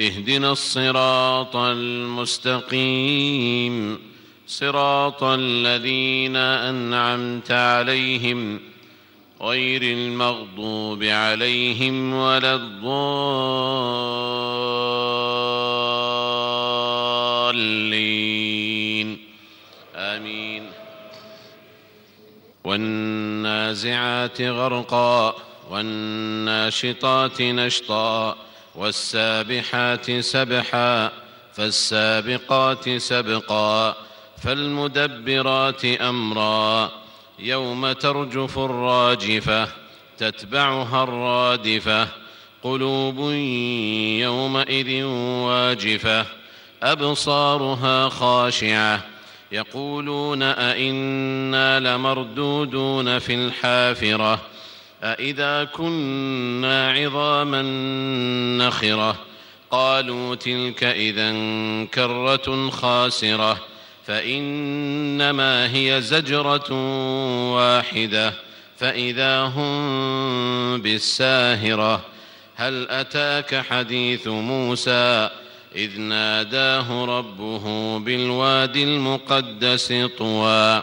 اهدنا الصراط المستقيم صراط الذين أنعمت عليهم غير المغضوب عليهم ولا الضالين. آمين. والنازعات غرقا والناشطات نشطا والسابحات سبحا فالسابقات سبقا فالمدبرات أمرا. يوم ترجف الراجفة تتبعها الرادفة. قلوب يومئذ واجفة أبصارها خاشعة. يقولون أئنا لمردودون في الحافرة. أإذا كنا عظاما نخرة قالوا تلك إذا كرة خاسرة فإنما هي زجرة واحدة فإذا هم بالساهرة هل أتاك حديث موسى إذ ناداه ربه بالوادي المقدس طوى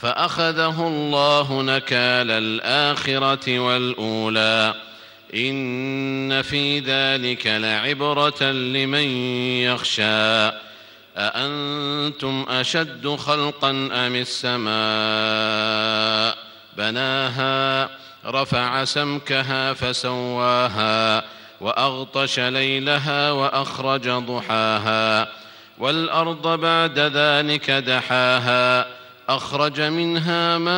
فأخذه الله نكال الآخرة والأولى. إن في ذلك لعبرة لمن يخشى. أأنتم أشد خلقا أم السماء؟ بناها رفع سمكها فسواها وأغطش ليلها وأخرج ضحاها والأرض بعد ذلك دحاها. أخرج منها ماءها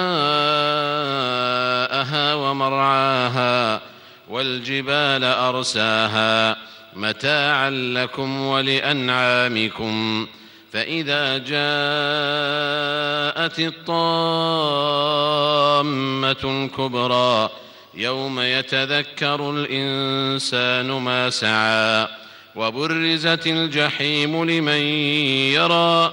ومرعاها والجبال أرساها متاعا لكم ولأنعامكم فإذا جاءت الطامة الكبرى يوم يتذكر الإنسان ما سعى وبرزت الجحيم لمن يرى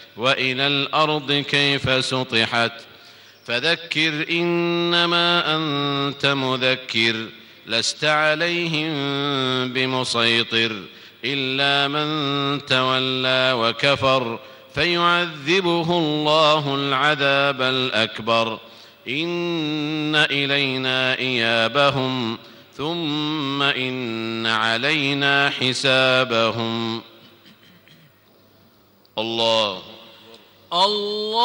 وإلى الأرض كيف سطحت. فذكر إنما أنت مذكر لست عليهم بمسيطر إلا من تولى وكفر فيعذبه الله العذاب الأكبر. إن إلينا إيابهم ثم إن علينا حسابهم. الله. Allah